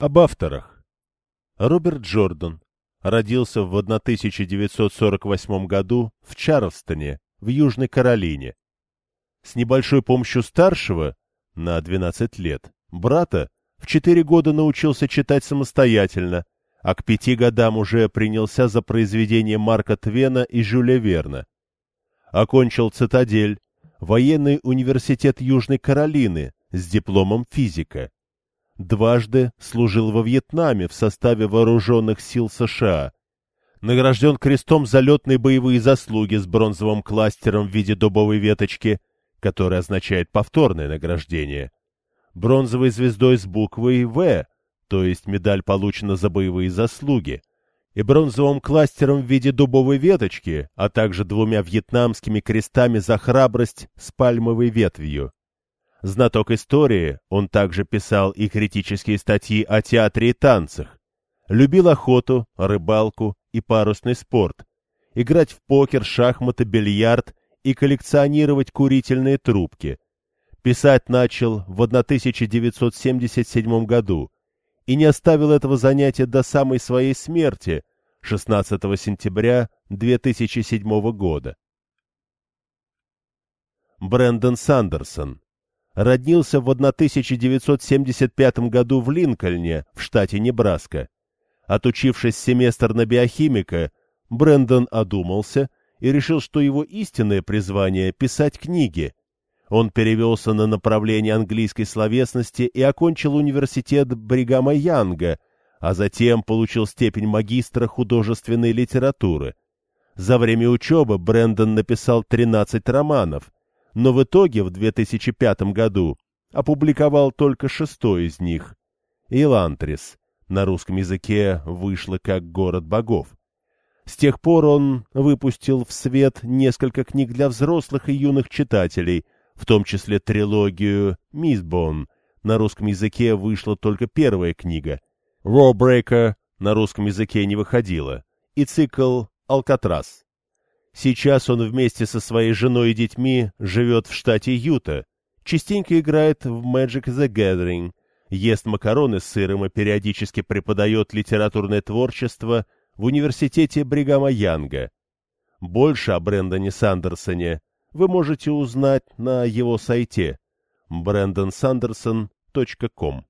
Об авторах. Роберт Джордан родился в 1948 году в Чарльстоне, в Южной Каролине. С небольшой помощью старшего, на 12 лет, брата, в 4 года научился читать самостоятельно, а к пяти годам уже принялся за произведения Марка Твена и Жюля Верна. Окончил «Цитадель», военный университет Южной Каролины с дипломом физика. Дважды служил во Вьетнаме в составе вооруженных сил США. Награжден крестом за летные боевые заслуги с бронзовым кластером в виде дубовой веточки, который означает повторное награждение. Бронзовой звездой с буквой «В», то есть медаль получена за боевые заслуги, и бронзовым кластером в виде дубовой веточки, а также двумя вьетнамскими крестами за храбрость с пальмовой ветвью. Знаток истории, он также писал и критические статьи о театре и танцах. Любил охоту, рыбалку и парусный спорт, играть в покер, шахматы, бильярд и коллекционировать курительные трубки. Писать начал в 1977 году и не оставил этого занятия до самой своей смерти 16 сентября 2007 года. Брэндон Сандерсон родился в 1975 году в Линкольне, в штате Небраска. Отучившись семестр на биохимика, Брэндон одумался и решил, что его истинное призвание — писать книги. Он перевелся на направление английской словесности и окончил университет Бригама Янга, а затем получил степень магистра художественной литературы. За время учебы Брэндон написал 13 романов — но в итоге в 2005 году опубликовал только шестой из них. «Илантрис» на русском языке вышло как «Город богов». С тех пор он выпустил в свет несколько книг для взрослых и юных читателей, в том числе трилогию «Мисбон». На русском языке вышла только первая книга. «Rawbreaker» на русском языке не выходила, и цикл «Алкатрас». Сейчас он вместе со своей женой и детьми живет в штате Юта, частенько играет в Magic the Gathering, ест макароны с сыром и периодически преподает литературное творчество в университете Бригама Янга. Больше о Брэндоне Сандерсоне вы можете узнать на его сайте brandonsанderson.com.